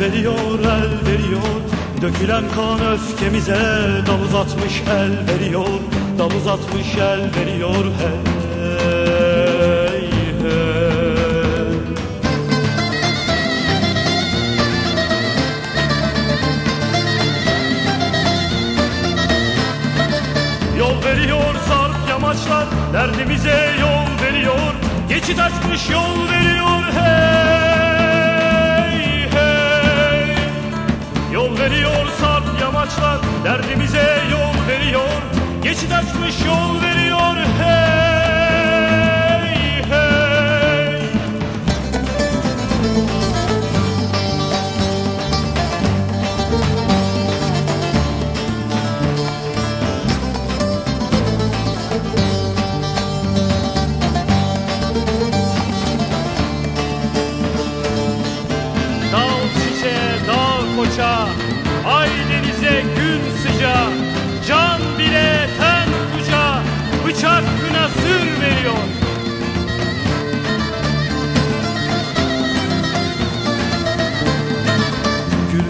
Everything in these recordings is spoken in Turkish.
veriyor el veriyor. Dökülen kan öfkemize Dal uzatmış el veriyor. Dal uzatmış el veriyor Hey hey. Yol veriyor sarp yamaçlar Derdimize yol veriyor. Geçit açmış yol veriyor Hey Derdimize yol veriyor. Geçit açmış yol veriyor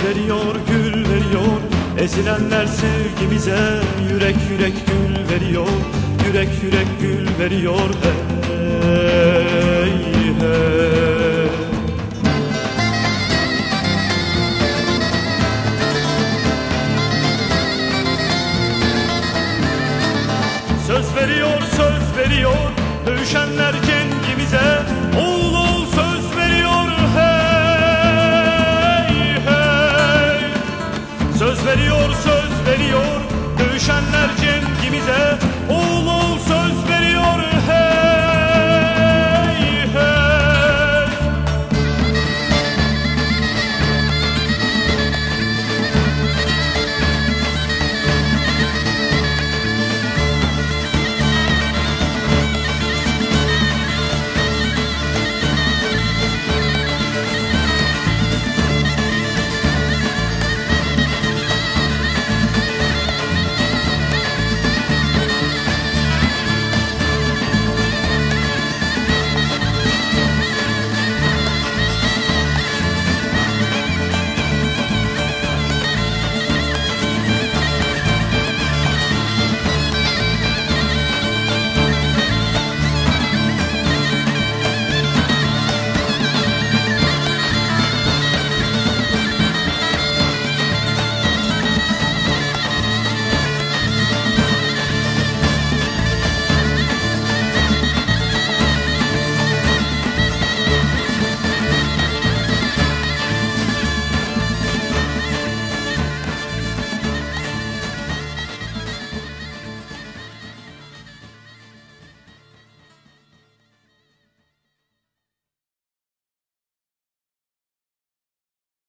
veriyor, gül veriyor, ezilenler sevgimize, yürek yürek gül veriyor, yürek yürek gül veriyor. Hey hey. Söz veriyor, söz veriyor Dövüşenler cengimize Oğul veriyor söz veriyor. Dövüşenler Cem kimize Oğul söz veriyor.